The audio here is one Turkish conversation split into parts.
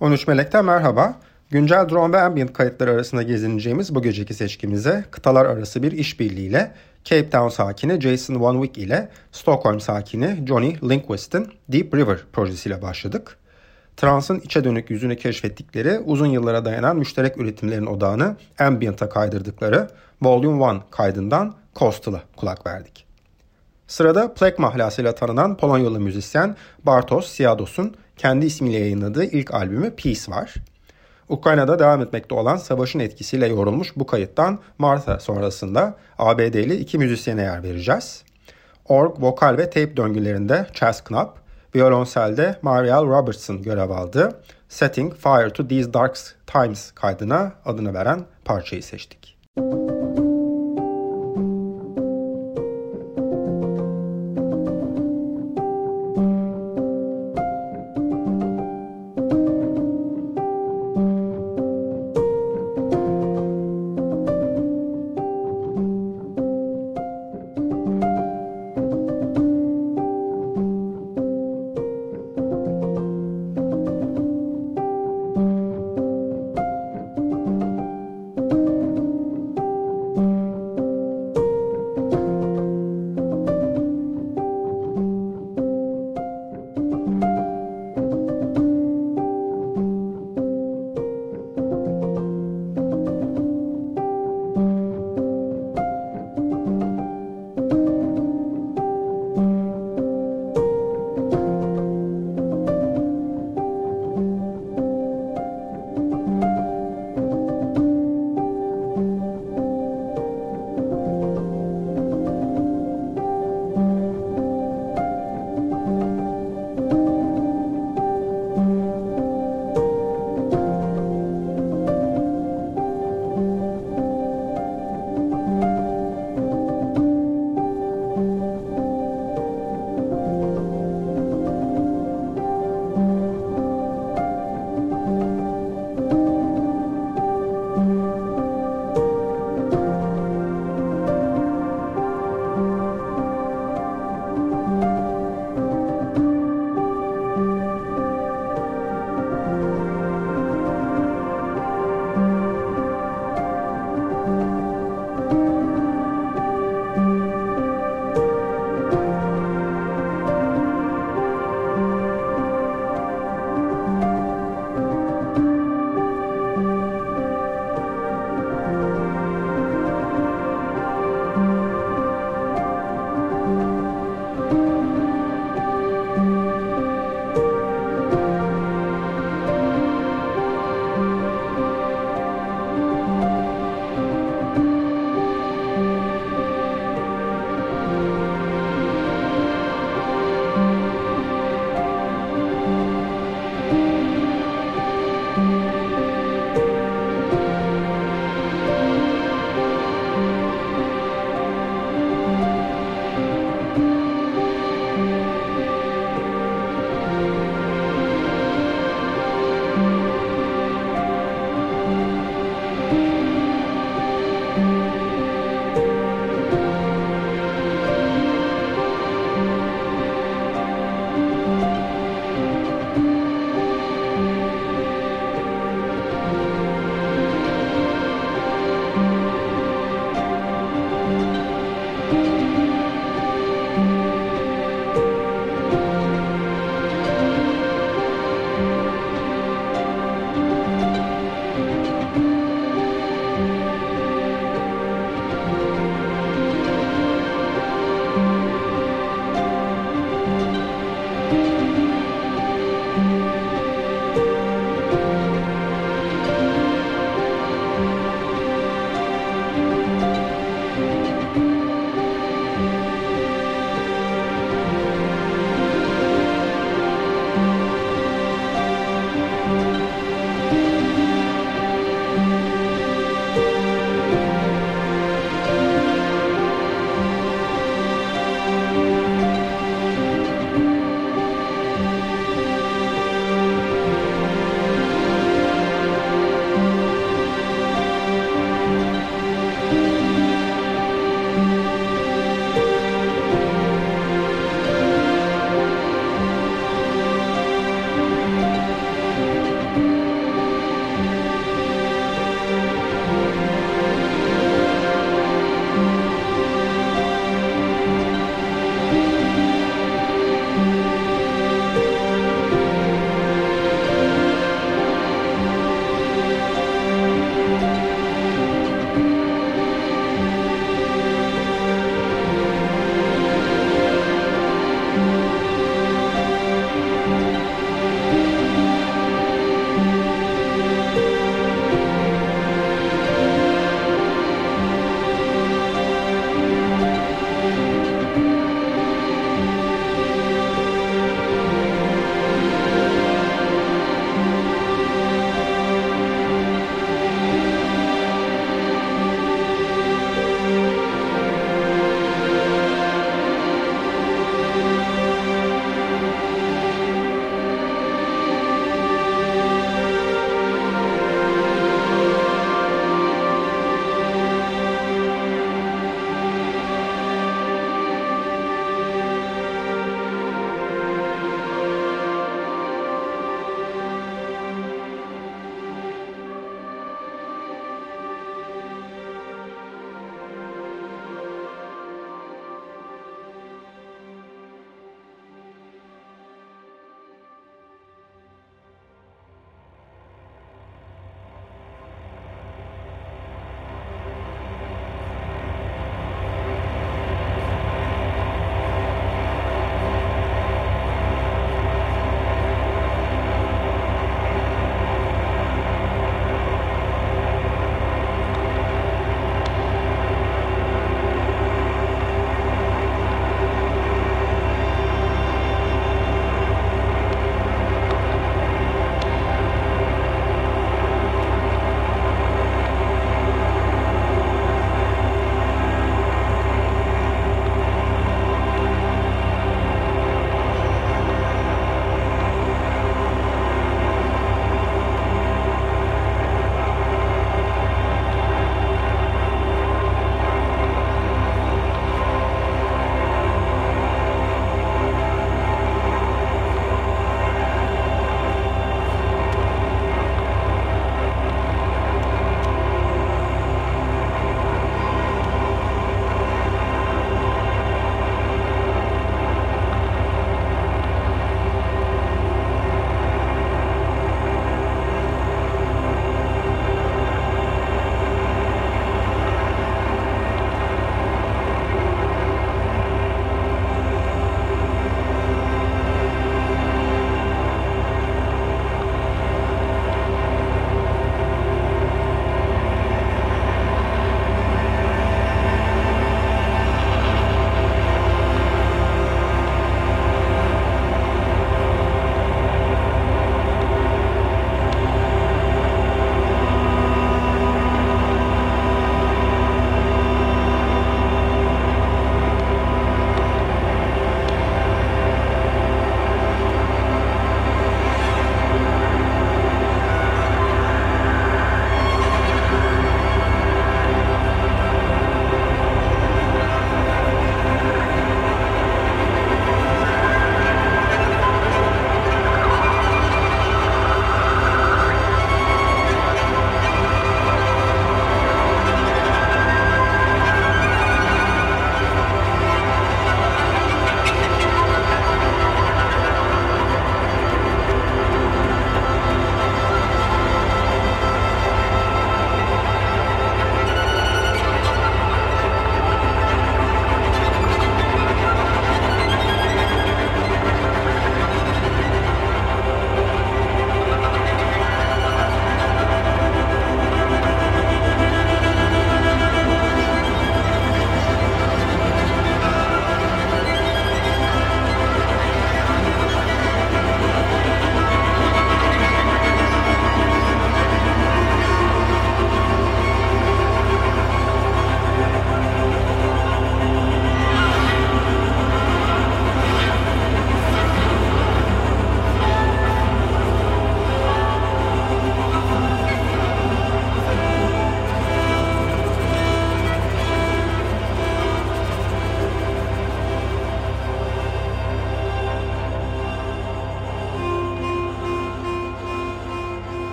13 Melek'ten merhaba. Güncel drone ve ambient kayıtları arasında gezineceğimiz bu geceki seçkimize kıtalar arası bir işbirliğiyle Cape Town sakini Jason Van Wyck ile Stockholm sakini Johnny Lindquist'in Deep River projesiyle başladık. Trans'ın içe dönük yüzünü keşfettikleri uzun yıllara dayanan müşterek üretimlerin odağını ambient'a kaydırdıkları Volume 1 kaydından Coastal'a kulak verdik. Sırada Plek mahlasıyla tanınan Polonyalı müzisyen Bartosz Siados'un kendi ismiyle yayınladığı ilk albümü Peace var. Ukrayna'da devam etmekte olan savaşın etkisiyle yorulmuş bu kayıttan Martha sonrasında ABD'li iki müzisyene yer vereceğiz. Org, vokal ve tape döngülerinde Chas Knapp, violonselde Marielle Robertson görev aldı. Setting Fire to These Dark Times kaydına adını veren parçayı seçtik.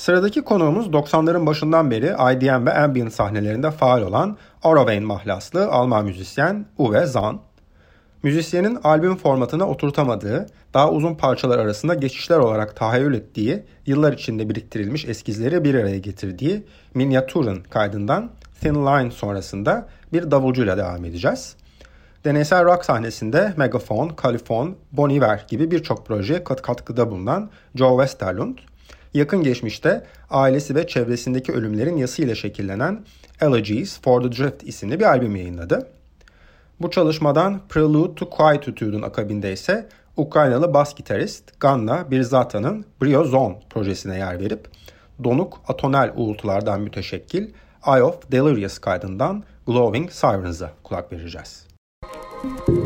Sıradaki konuğumuz 90'ların başından beri IDM ve ambient sahnelerinde faal olan Aurovane mahlaslı Alman müzisyen Uwe Zahn. Müzisyenin albüm formatına oturtamadığı, daha uzun parçalar arasında geçişler olarak tahayyül ettiği, yıllar içinde biriktirilmiş eskizleri bir araya getirdiği Miniatür'ün kaydından Thin Line sonrasında bir davulcuyla devam edeceğiz. Deneysel rock sahnesinde Megaphone, Califon, Bon Iver gibi birçok projeye kat katkıda bulunan Joe Westerlund, yakın geçmişte ailesi ve çevresindeki ölümlerin yasıyla şekillenen Elegies for the Drift isimli bir albüm yayınladı. Bu çalışmadan Prelude to Quietude'un akabinde ise Ukraynalı bas gitarist Ganna Birzata'nın Brio Zone projesine yer verip donuk atonel uğultulardan müteşekkil Eye of Delirious kaydından Glowing Sirens'a kulak vereceğiz. Müzik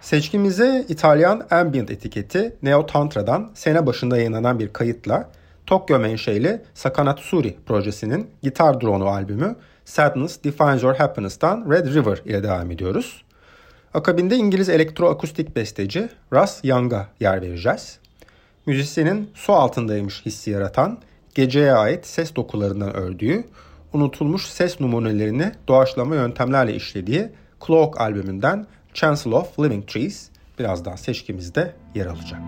Seçkimize İtalyan ambient etiketi Neo Tantra'dan sene başında yayınlanan bir kayıtla Tokyo menşeli Sakanatsuri projesinin gitar drone'u albümü Sadness Defines Your Happiness'tan Red River ile devam ediyoruz. Akabinde İngiliz elektroakustik besteci Russ Young'a yer vereceğiz. Müzisyenin su altındaymış hissi yaratan, geceye ait ses dokularından ördüğü, unutulmuş ses numunelerini doğaçlama yöntemlerle işlediği Cloak albümünden Chancellor of Living Trees birazdan seçkimizde yer alacak.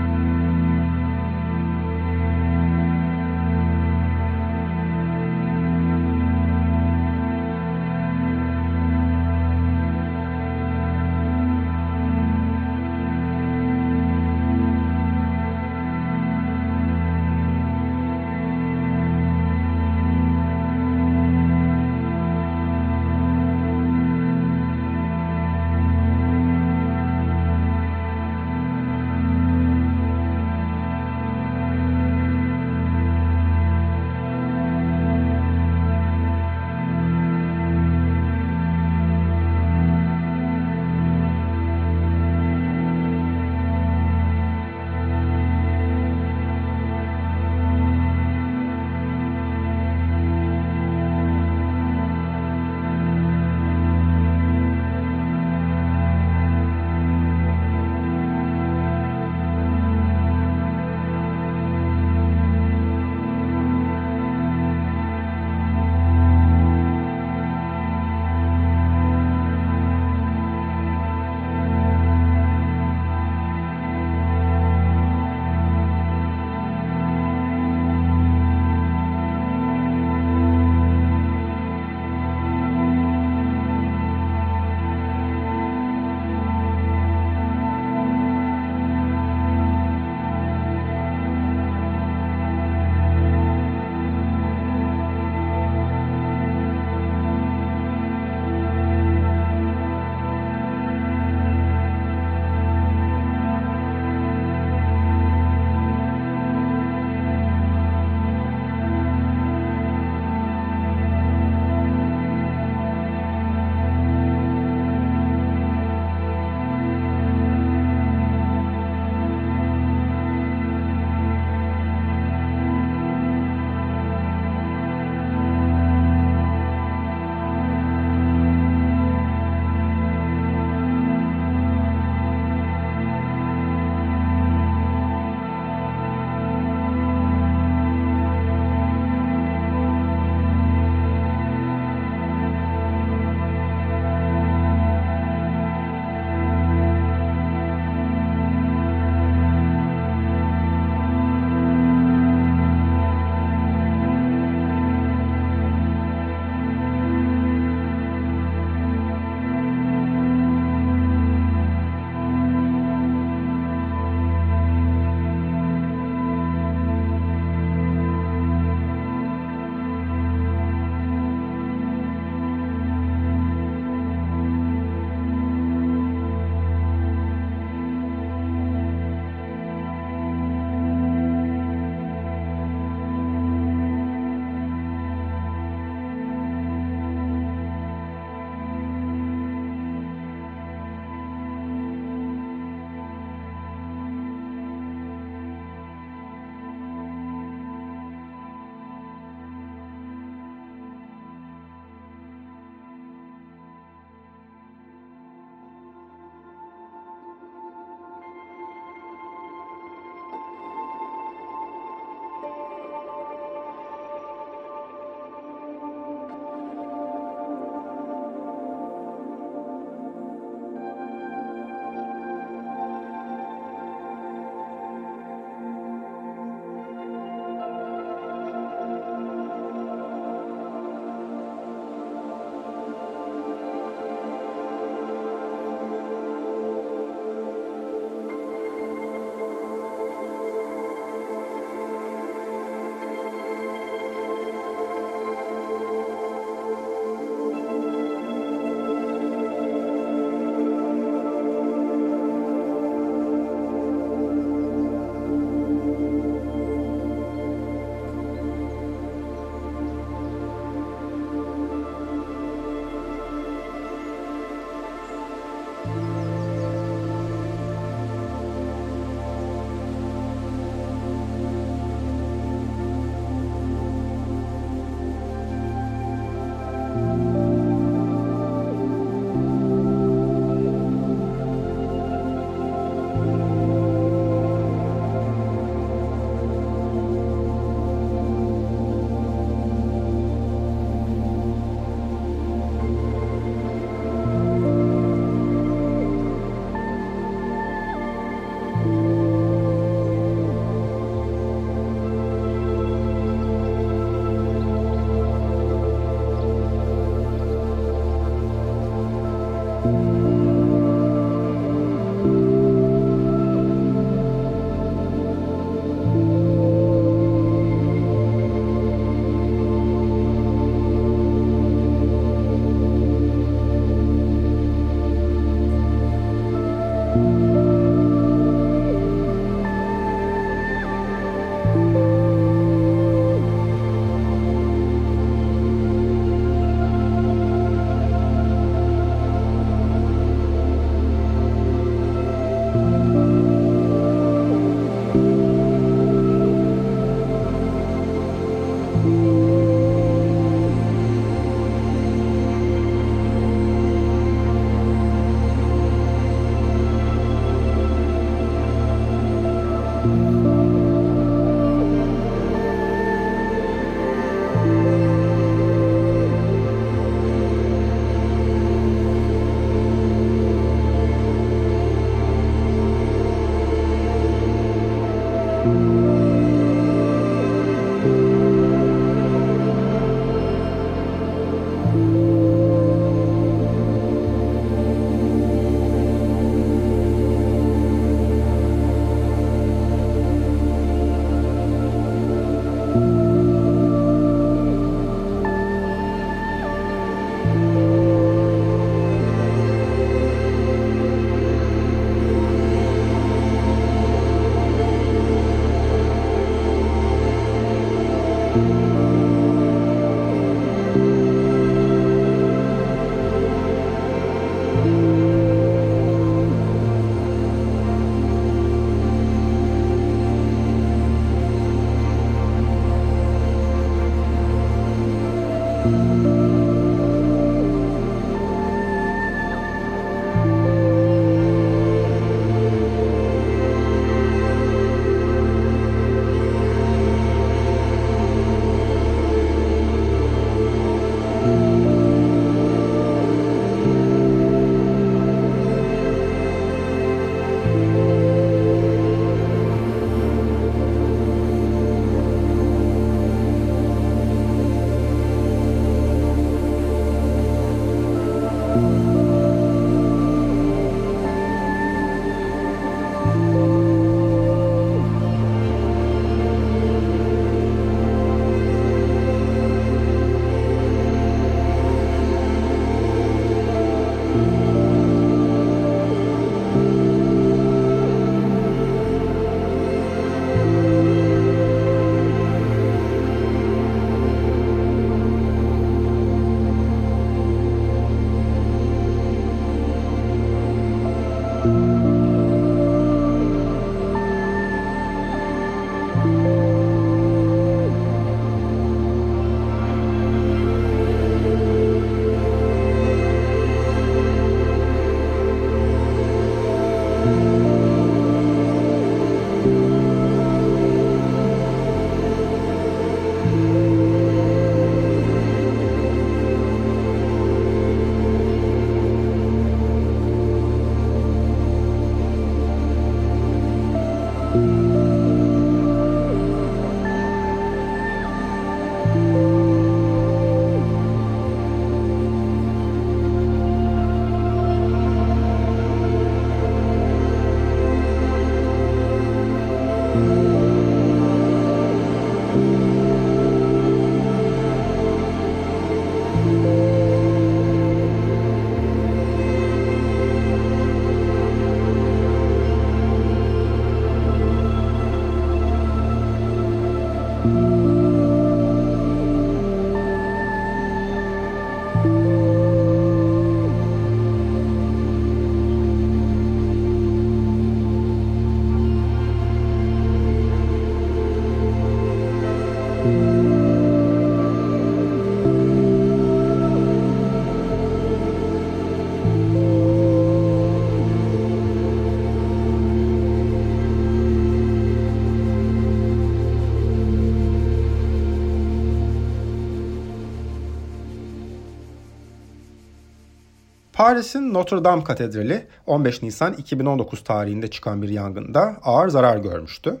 Paris'in Notre Dame Katedrali 15 Nisan 2019 tarihinde çıkan bir yangında ağır zarar görmüştü.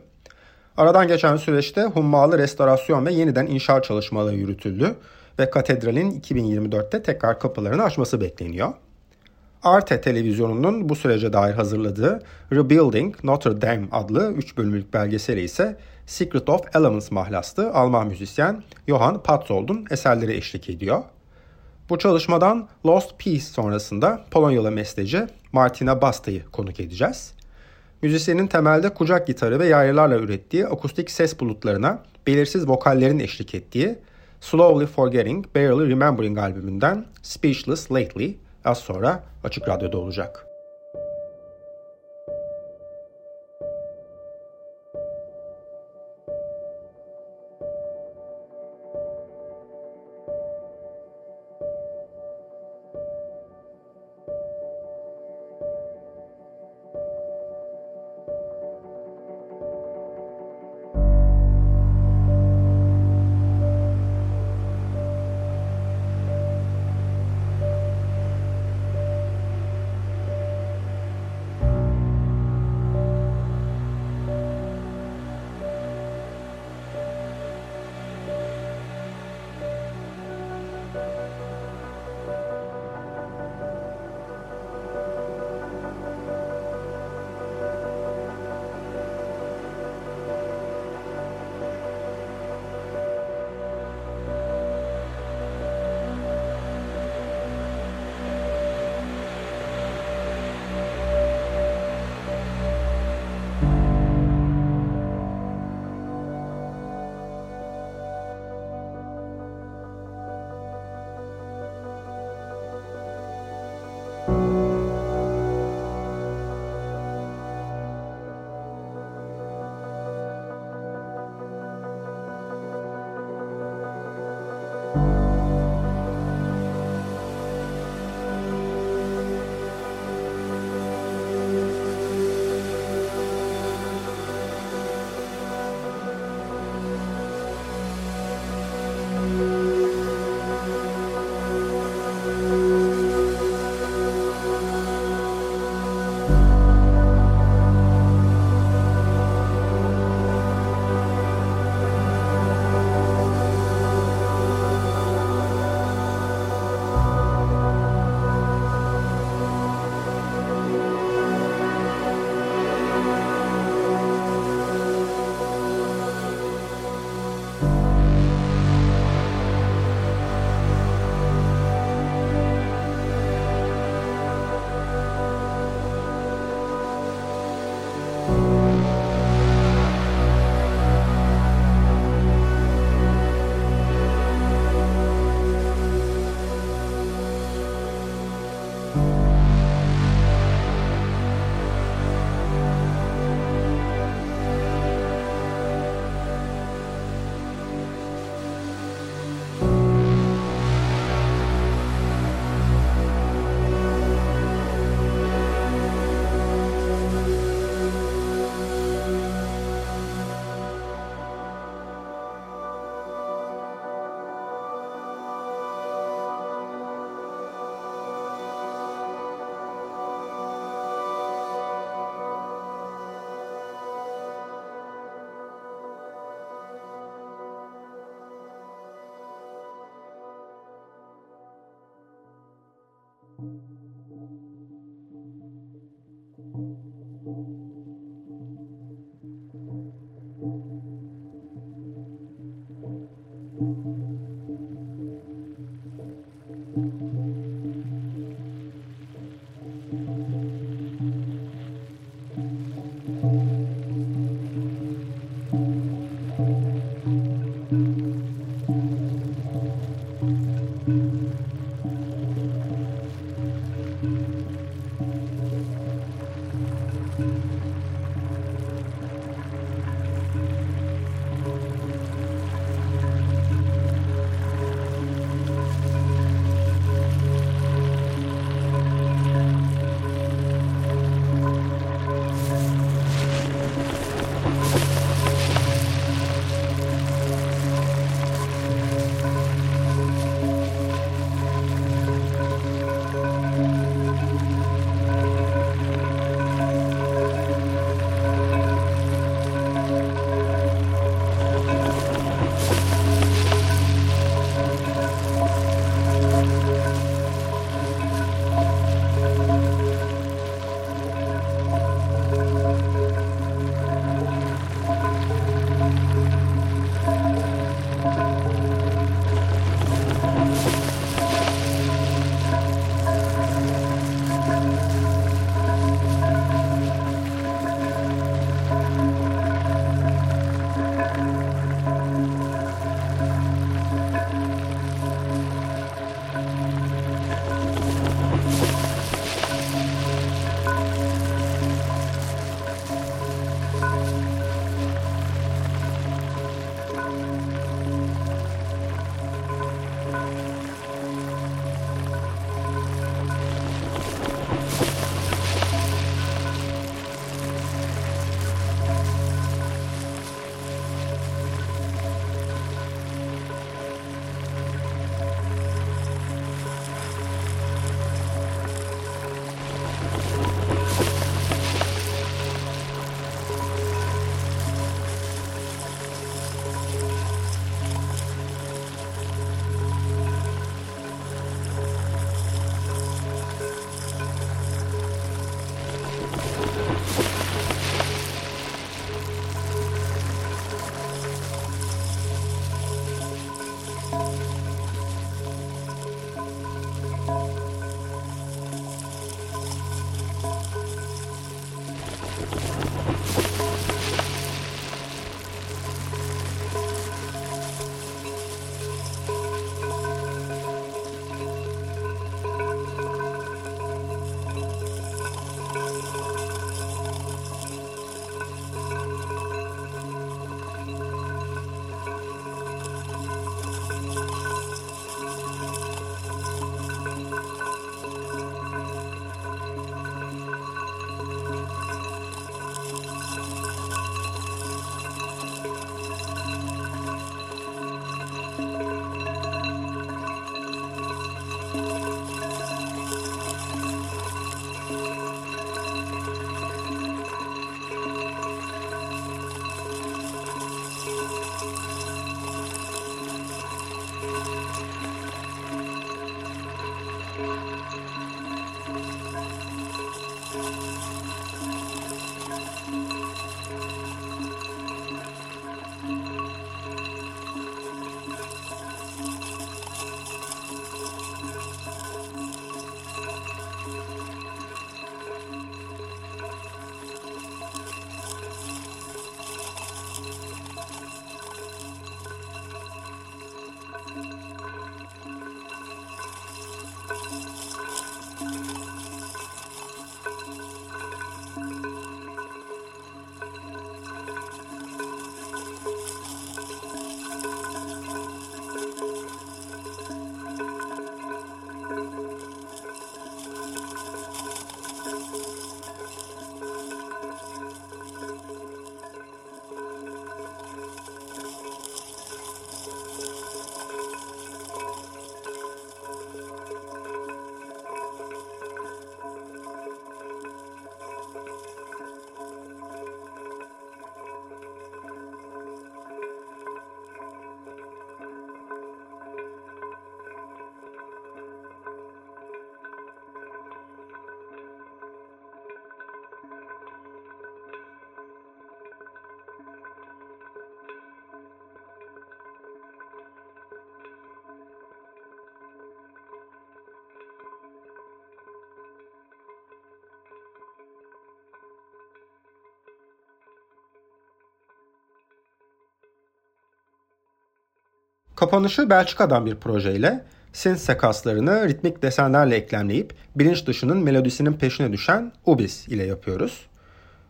Aradan geçen süreçte hummalı restorasyon ve yeniden inşaat çalışmaları yürütüldü ve katedralin 2024'te tekrar kapılarını açması bekleniyor. Arte televizyonunun bu sürece dair hazırladığı Rebuilding Notre Dame adlı 3 bölümlük belgeseli ise Secret of Elements mahlaslı Alman müzisyen Johann Patzold'un eserleri eşlik ediyor. Bu çalışmadan Lost Peace sonrasında Polonyalı besteci Martina Basta'yı konuk edeceğiz. Müzisyenin temelde kucak gitarı ve yaylılarla ürettiği akustik ses bulutlarına belirsiz vokallerin eşlik ettiği Slowly Forgetting, Barely Remembering albümünden Speechless Lately az sonra Açık Radyo'da olacak. Kapanışı Belçika'dan bir projeyle synth sekaslarını ritmik desenlerle eklemleyip bilinç dışının melodisinin peşine düşen Ubis ile yapıyoruz.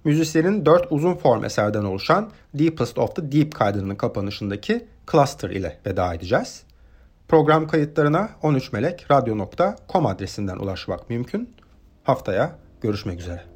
Müzisyenin dört uzun form eserden oluşan Deepest of the Deep kaydının kapanışındaki Cluster ile veda edeceğiz. Program kayıtlarına 13melekradyo.com adresinden ulaşmak mümkün. Haftaya görüşmek üzere.